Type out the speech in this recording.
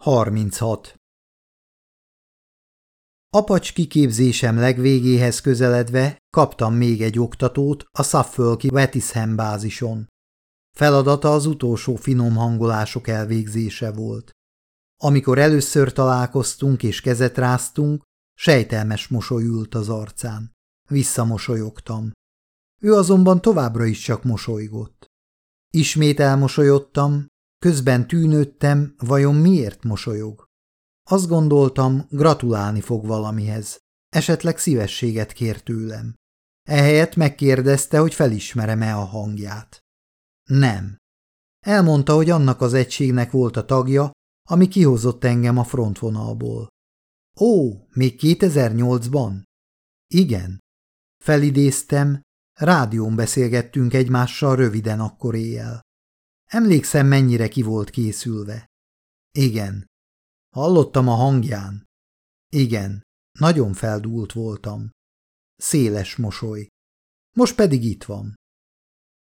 36. Apacs kiképzésem legvégéhez közeledve kaptam még egy oktatót a Suffolki Wetisham bázison. Feladata az utolsó finom hangolások elvégzése volt. Amikor először találkoztunk és kezet ráztunk, sejtelmes mosoly ült az arcán. Visszamosolyogtam. Ő azonban továbbra is csak mosolygott. Ismét elmosolyodtam, Közben tűnődtem, vajon miért mosolyog. Azt gondoltam, gratulálni fog valamihez. Esetleg szívességet kér tőlem. Ehelyett megkérdezte, hogy felismerem-e a hangját. Nem. Elmondta, hogy annak az egységnek volt a tagja, ami kihozott engem a frontvonalból. Ó, még 2008-ban? Igen. Felidéztem, rádión beszélgettünk egymással röviden akkor éjjel. Emlékszem, mennyire ki volt készülve. Igen. Hallottam a hangján. Igen. Nagyon feldúlt voltam. Széles mosoly. Most pedig itt van.